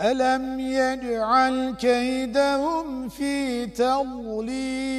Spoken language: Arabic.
ألم يجعل كيدهم في تضليل؟